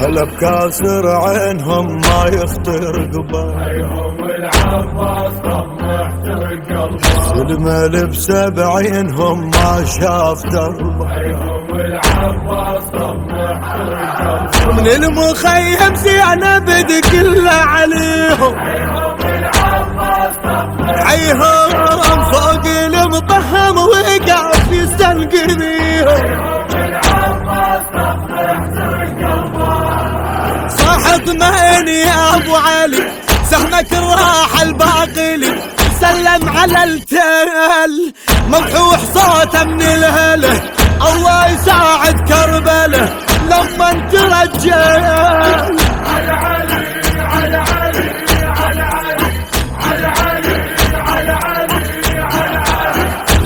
هلا بكاسر عينهم ما يخطر قبالهم العباس طمحت قلبه سلمة لبسه بعينهم ما شاف دربه العباس طمحت قلبه من المخيم زينب كله عليهم. عيهم فوق المطهم اطمئن يا أبو علي. سهمك راح الباقلي سلم على التل ممحوح صوته من الهله الله يساعد كربله. لما علي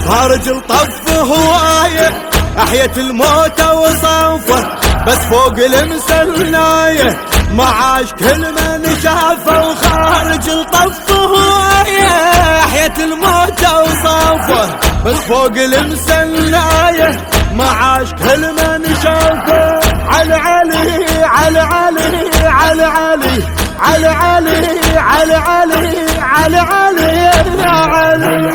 خارج الطف هوايه أحيت الموت وصنفه بس فوق المسنايه ما عاش كل من شافه وخارج الطف هوايه حياة الموت وصافه. بس فوق المسناية. ما عاش كل من شافه. على علي على علي على علي على علي على علي على علي يا علي.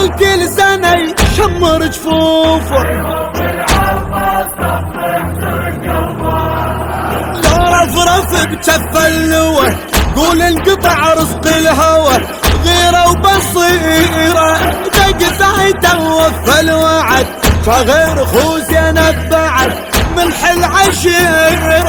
فاضل كل سنه يشمر جفوفه رفرف بجف اللوه قول انقطع رزق الهوى. غيره وبصيرة دق زايده وفى الوعد فغير خوز ينبعد من حل عشيرة.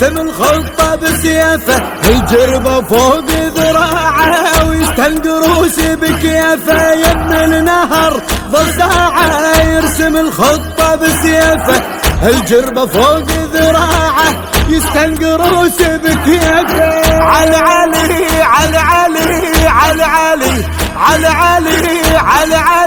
يرسم الخطه بسيفه. الجربه فوق ذراعه ويستنقروس بكيفه. يم النهر ظل ساعه يرسم الخطه بسيفه. الجربه فوق ذراعه يستنقروس بكيفه. على علي على علي على علي على علي على علي